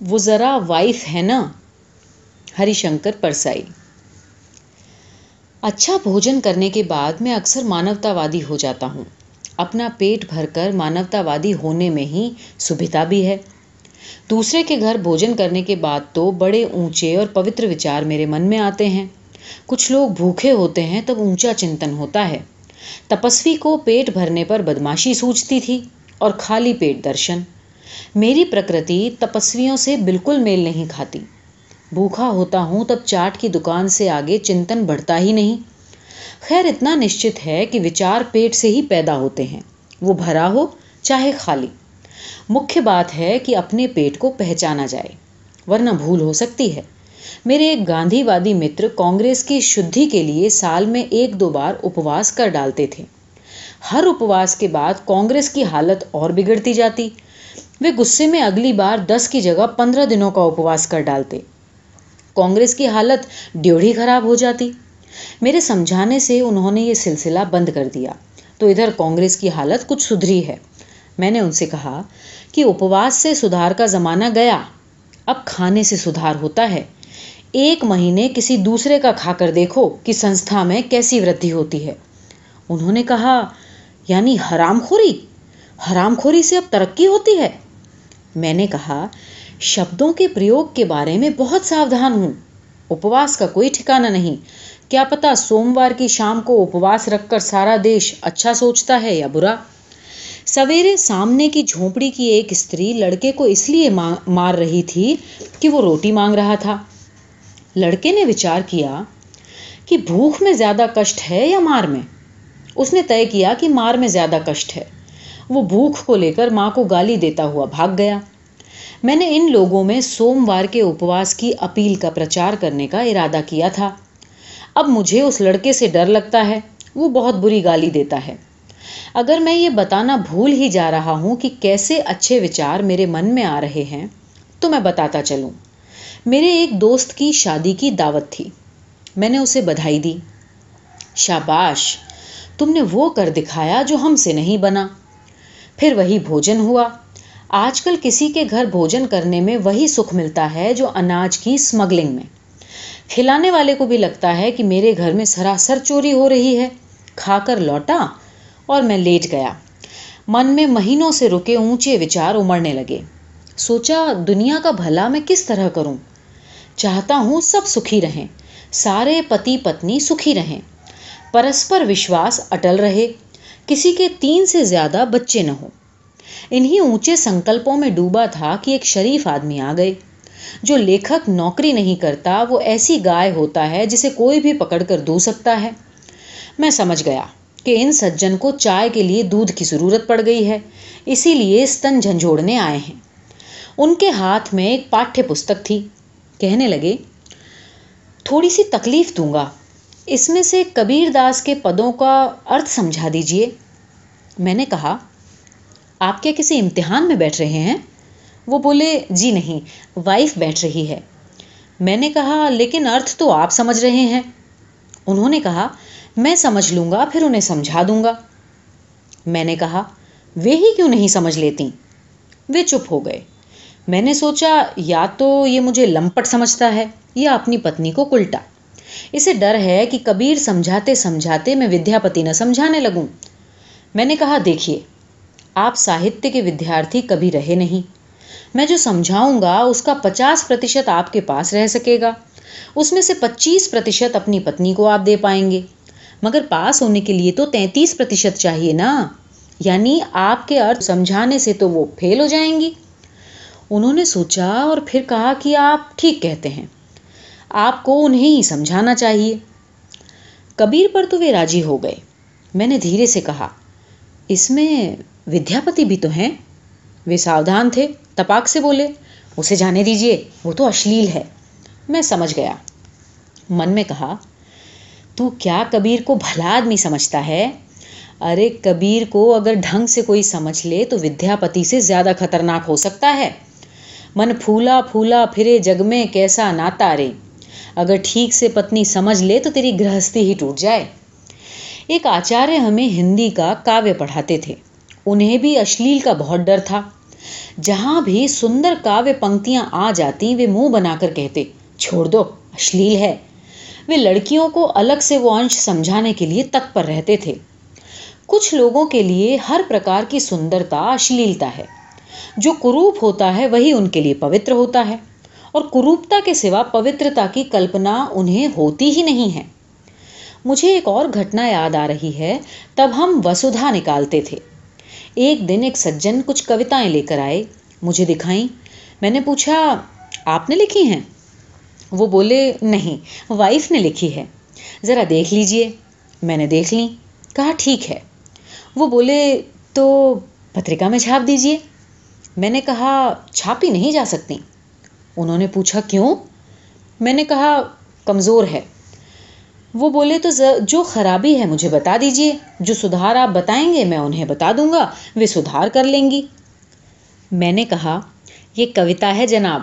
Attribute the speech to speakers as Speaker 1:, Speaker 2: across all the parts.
Speaker 1: وہ ذرا وائف ہے نا، ہری شنکر پرسائی۔ اچھا بھوجن کرنے کے بعد میں اکثر مانوتا وادی ہو جاتا ہوں۔ اپنا پیٹ بھر کر مانوتا وادی ہونے میں ہی سبھتا بھی ہے۔ دوسرے کے گھر بھوجن کرنے کے بعد تو بڑے اونچے اور پوتر وچار میرے من میں آتے ہیں۔ کچھ لوگ بھوکے ہوتے ہیں تب اونچا چنتن ہوتا ہے۔ تپسوی کو پیٹ بھرنے پر بدماشی سوچتی تھی اور خالی پیٹ درشن۔ میری پرکرتی تپسویوں سے بالکل میل نہیں کھاتی۔ بھوکھا ہوتا ہوں تب چاٹ کی دکان سے آگے چنتن بڑھتا ہی نہیں۔ خیر، اتنا نشچت ہے کہ وچار پیٹ سے ہی پیدا ہوتے ہیں۔ وہ بھرا ہو چاہے خالی۔ مکھیہ بات ہے کہ اپنے پیٹ کو پہچانا جائے۔ ورنہ بھول ہو سکتی ہے۔ میرے ایک گاندھی وادی متر کانگریس کی شدھی کے لیے سال میں ایک دو بار اپواس کر ڈالتے تھے۔ ہر اپواس کے بعد کانگریس کی حالت اور بگڑتی جاتی۔ وہ غصے میں اگلی بار دس کی جگہ پندرہ دنوں کا اپواس کر ڈالتے۔ کانگریس کی حالت ڈیوڑھی خراب ہو جاتی۔ میرے سمجھانے سے انہوں نے یہ سلسلہ بند کر دیا۔ تو ادھر کانگریس کی حالت کچھ سدھری ہے۔ میں نے ان سے کہا کہ اپواس سے سدھار کا زمانہ گیا۔ اب کھانے سے سدھار ہوتا ہے۔ ایک مہینے کسی دوسرے کا کھا کر دیکھو کہ سنستھا میں کیسی ودھی ہوتی ہے۔ انہوں نے کہا یعنی حرام خوری؟ حرام خوری سے اب ترقی ہوتی ہے۔ میں نے کہا، شبدوں کے پریوگ کے بارے میں بہت ساودھان ہوں۔ اپواس کا کوئی ٹھکانہ نہیں۔ کیا پتا سوموار کی شام کو اپواس رکھ کر سارا دیش اچھا سوچتا ہے یا برا؟ سویرے سامنے کی جھونپڑی کی ایک استری لڑکے کو اس لیے مار رہی تھی کہ وہ روٹی مانگ رہا تھا۔ لڑکے نے وچار کیا کہ بھوک میں زیادہ کشٹ ہے یا مار میں؟ اس نے طے کیا کہ مار میں زیادہ کشٹ ہے۔ وہ بھوک کو لے کر ماں کو گالی دیتا ہوا بھاگ گیا۔ میں نے ان لوگوں میں سوموار کے اپواس کی اپیل کا پرچار کرنے کا ارادہ کیا تھا۔ اب مجھے اس لڑکے سے ڈر لگتا ہے، وہ بہت بری گالی دیتا ہے۔ اگر میں یہ بتانا بھول ہی جا رہا ہوں کہ کیسے اچھے وچار میرے من میں آ رہے ہیں، تو میں بتاتا چلوں۔ میرے ایک دوست کی شادی کی دعوت تھی۔ میں نے اسے بدھائی دی۔ شاباش، تم نے وہ کر دکھایا جو ہم سے نہیں بنا۔ پھر وہی بھوجن ہوا۔ آج کل کسی کے گھر بھوجن کرنے میں وہی سکھ ملتا ہے جو اناج کی اسمگلنگ میں۔ کھلانے والے کو بھی لگتا ہے کہ میرے گھر میں سراسر چوری ہو رہی ہے۔ کھا کر لوٹا اور میں لیٹ گیا۔ من میں مہینوں سے رکے اونچے وچار امڑنے لگے۔ سوچا دنیا کا بھلا میں کس طرح کروں؟ چاہتا ہوں سب سکھی رہیں۔ سارے پتی پتنی سکھی رہیں۔ پرسپر وشواس اٹل رہے۔ کسی کے تین سے زیادہ بچے نہ ہوں۔ انہیں اونچے سنکلپوں میں ڈوبا تھا کہ ایک شریف آدمی آ گئے۔ جو لیکھک نوکری نہیں کرتا، وہ ایسی گائے ہوتا ہے جسے کوئی بھی پکڑ کر دو سکتا ہے۔ میں سمجھ گیا کہ ان سجن کو چائے کے لیے دودھ کی ضرورت پڑ گئی ہے، اسی لیے ستن جھنجھوڑنے آئے ہیں۔ ان کے ہاتھ میں ایک پاٹھیہ پستک تھی۔ کہنے لگے، تھوڑی سی تکلیف دوں گا۔ اس میں سے کبیر داس کے پدوں کا ارتھ سمجھا دیجیے میں نے کہا، آپ کیا کسی امتحان میں بیٹھ رہے ہیں؟ وہ بولے جی نہیں، وائف بیٹھ رہی ہے۔ میں نے کہا، لیکن ارتھ تو آپ سمجھ رہے ہیں۔ انہوں نے کہا، میں سمجھ لوں گا، پھر انہیں سمجھا دوں گا۔ میں نے کہا، وہ ہی کیوں نہیں سمجھ لیتی؟ وہ چپ ہو گئے۔ میں نے سوچا، یا تو یہ مجھے لمپٹ سمجھتا ہے، یا اپنی پتنی کو کلٹا۔ اسے ڈر ہے کہ کبیر سمجھاتے سمجھاتے میں ودیا پتی نہ سمجھانے لگوں۔ میں نے کہا، دیکھیے، آپ ساہتیہ کے ودیارتھی کبھی رہے نہیں۔ میں جو سمجھاؤں گا، اس کا پچاس پرتیشت آپ کے پاس رہ سکے گا۔ اس میں سے پچیس پرتیشت اپنی پتنی کو آپ دے پائیں گے۔ مگر پاس ہونے کے لیے تو تینتیس پرتیشت چاہیے نا۔ یعنی آپ کے ارتھ سمجھانے سے تو وہ فیل ہو جائیں گی۔ انہوں نے سوچا اور پھر کہا کہ آپ ٹھیک کہتے ہیں۔ آپ کو انہیں ہی سمجھانا چاہیے۔ کبیر پر تو وہ راجی ہو گئے۔ میں نے دھیرے سے کہا، اس میں ودیاپتی بھی تو ہیں۔ وہ ساودھان تھے، تپاک سے بولے، اسے جانے دیجیے وہ تو اشلیل ہے۔ میں سمجھ گیا۔ من میں کہا، تو کیا کبیر کو بھلا آدمی سمجھتا ہے؟ ارے، کبیر کو اگر ڈھنگ سے کوئی سمجھ لے تو ودیاپتی سے زیادہ خطرناک ہو سکتا ہے۔ من پھولا پھولا پھرے جگ میں کیسا ناتا رے۔ اگر ٹھیک سے پتنی سمجھ لے تو تیری گرہستی ہی ٹوٹ جائے۔ ایک آچاریہ ہمیں ہندی کا کاویہ پڑھاتے تھے۔ انہیں بھی اشلیل کا بہت ڈر تھا۔ جہاں بھی سندر کاویہ پنکتیاں آ جاتی، وہ منہ بنا کر کہتے، چھوڑ دو، اشلیل ہے۔ وہ لڑکیوں کو الگ سے وہ انش سمجھانے کے لیے تک پر رہتے تھے۔ کچھ لوگوں کے لیے ہر پرکار کی سندرتا اشلیلتا ہے۔ جو کروپ ہوتا ہے، وہی ان کے لیے پوتر ہوتا ہے۔ اور کروپتا کے سوا پوترتا کی کلپنا انہیں ہوتی ہی نہیں ہے۔ مجھے ایک اور گھٹنا یاد آ رہی ہے، تب ہم وسودھا نکالتے تھے۔ ایک دن ایک سجن کچھ کوتائیں لے کر آئے، مجھے دکھائیں۔ میں نے پوچھا، آپ نے لکھی ہیں؟ وہ بولے، نہیں، وائف نے لکھی ہے۔ ذرا دیکھ لیجیے۔ میں نے دیکھ لیں کہا ٹھیک ہے۔ وہ بولے، تو پترکا میں چھاپ دیجیے۔ میں نے کہا، چھاپی نہیں جا سکتی۔ انہوں نے پوچھا، کیوں؟ میں نے کہا، کمزور ہے۔ وہ بولے، تو جو خرابی ہے مجھے بتا دیجیے، جو سدھار آپ بتائیں گے، میں انہیں بتا دوں گا، وہ سدھار کر لیں گی۔ میں نے کہا، یہ کوتا ہے جناب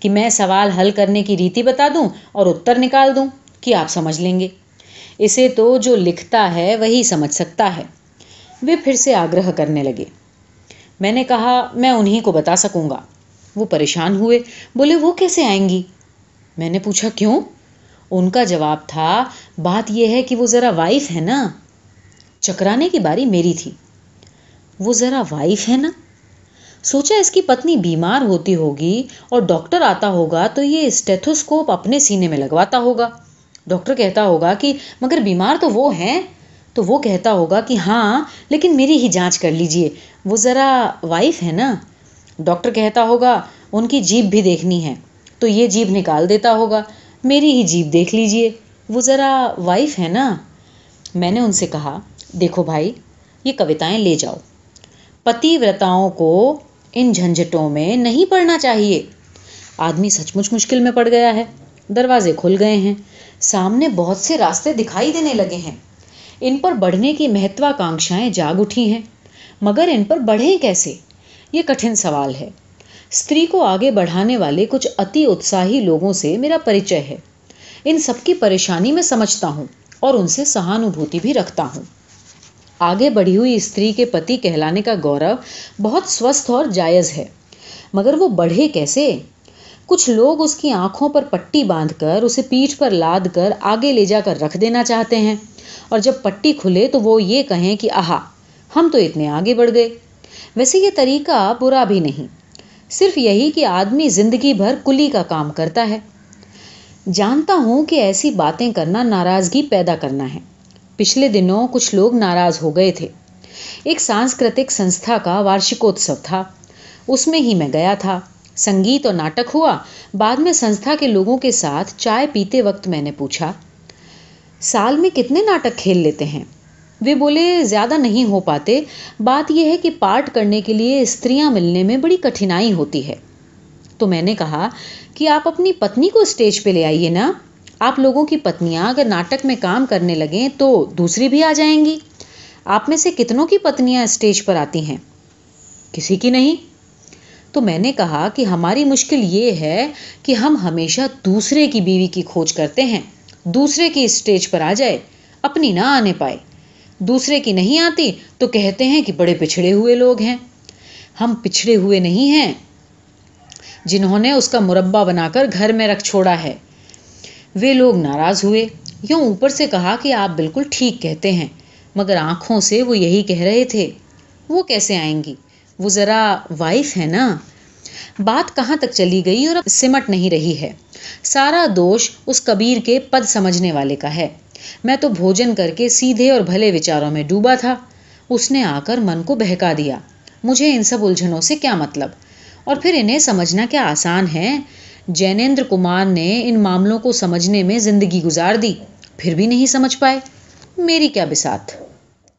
Speaker 1: کہ میں سوال حل کرنے کی ریتی بتا دوں اور اتر نکال دوں کہ آپ سمجھ لیں گے۔ اسے تو جو لکھتا ہے، وہی سمجھ سکتا ہے۔ وہ پھر سے آگرہ کرنے لگے۔ میں نے کہا، میں انہیں کو بتا سکوں گا۔ وہ پریشان ہوئے، بولے، وہ کیسے آئیں گی؟ میں نے پوچھا، کیوں؟ ان کا جواب تھا، بات یہ ہے کہ وہ ذرا وائف ہے نا۔ چکرانے کی باری میری تھی۔ وہ ذرا وائف ہے نا؟ سوچا اس کی پتنی بیمار ہوتی ہوگی اور ڈاکٹر آتا ہوگا تو یہ اسٹیتھوسکوپ اپنے سینے میں لگواتا ہوگا۔ ڈاکٹر کہتا ہوگا کہ مگر بیمار تو وہ ہیں۔ تو وہ کہتا ہوگا کہ ہاں لیکن میری ہی جانچ کر لیجیے۔ وہ ذرا وائف ہے نا؟ ڈاکٹر کہتا ہوگا، ان کی جیب بھی دیکھنی ہے، تو یہ جیب نکال دیتا ہوگا۔ میری ہی جیب دیکھ لیجیے۔ وہ ذرا وائف ہے نا؟ میں نے ان سے کہا، دیکھو بھائی، یہ کوتائیں لے جاؤ۔ پتی ورتاؤں کو ان جھنجھٹوں میں نہیں پڑھنا چاہیے۔ آدمی سچ مچ مشکل میں پڑ گیا ہے۔ دروازے کھل گئے ہیں۔ سامنے بہت سے راستے دکھائی دینے لگے ہیں۔ ان پر بڑھنے کی مہتواکانکشائیں جاگ اٹھی ہیں۔ مگر ان پر بڑھیں کیسے؟ یہ کٹھن سوال ہے۔ استری کو آگے بڑھانے والے کچھ اتی اتساہی لوگوں سے میرا پریچے ہے۔ ان سب کی پریشانی میں سمجھتا ہوں اور ان سے سہانوبھوتی بھی رکھتا ہوں۔ آگے بڑھی ہوئی استری کے پتی کہلانے کا گورو بہت سوستھ اور جائز ہے، مگر وہ بڑھے کیسے؟ کچھ لوگ اس کی آنکھوں پر پٹی باندھ کر اسے پیٹھ پر لاد کر آگے لے جا کر رکھ دینا چاہتے ہیں۔ اور جب پٹی کھلے تو وہ یہ کہیں کہ آہا، ہم تو اتنے آگے بڑھ گئے۔ ویسے یہ طریقہ برا بھی نہیں۔ صرف یہی کہ آدمی زندگی بھر کلی کا کام کرتا ہے۔ جانتا ہوں کہ ایسی باتیں کرنا ناراضگی پیدا کرنا ہے۔ پچھلے دنوں کچھ لوگ ناراض ہو گئے تھے۔ ایک سانسکرتک سنستھا کا وارشکوتسو تھا۔ اس میں ہی میں گیا تھا۔ سنگیت اور ناٹک ہوا۔ بعد میں سنستھا کے لوگوں کے ساتھ چائے پیتے وقت میں نے پوچھا، سال میں کتنے ناٹک کھیل لیتے ہیں؟ وہ بولے، زیادہ نہیں ہو پاتے. بات یہ ہے کہ پارٹ کرنے کے لیے استریاں ملنے میں بڑی کٹھنائی ہوتی ہے۔ تو میں نے کہا کہ آپ اپنی پتنی کو اسٹیج پہ لے آئیے نا۔ آپ لوگوں کی پتنیاں اگر ناٹک میں کام کرنے لگیں تو دوسری بھی آ جائیں گی۔ آپ میں سے کتنوں کی پتنیاں اسٹیج پر آتی ہیں؟ کسی کی نہیں۔ تو میں نے کہا کہ ہماری مشکل یہ ہے کہ ہم ہمیشہ دوسرے کی بیوی کی کھوج کرتے ہیں۔ دوسرے کی اسٹیج پر آ جائے، اپنی نہ آنے پائے۔ دوسرے کی نہیں آتی تو کہتے ہیں کہ بڑے پچھڑے ہوئے لوگ ہیں۔ ہم پچھڑے ہوئے نہیں ہیں۔ جنہوں نے اس کا مربع بنا کر گھر میں رکھ چھوڑا ہے۔ وہ لوگ ناراض ہوئے۔ یوں اوپر سے کہا کہ آپ بالکل ٹھیک کہتے ہیں، مگر آنکھوں سے وہ یہی کہہ رہے تھے، وہ کیسے آئیں گی؟ وہ ذرا وائف ہے نا۔ بات کہاں تک چلی گئی اور اب سمٹ نہیں رہی ہے۔ سارا دوش اس کبیر کے پد سمجھنے والے کا ہے۔ میں تو بھوجن کر کے سیدھے اور بھلے وچاروں میں ڈوبا تھا۔ اس نے آ کر من کو بہکا دیا۔ مجھے ان سب الجھنوں سے کیا مطلب؟ اور پھر انہیں سمجھنا کیا آسان ہے؟ جینیندر کمار نے ان معاملوں کو سمجھنے میں زندگی گزار دی، پھر بھی نہیں سمجھ پائے۔ میری کیا بسات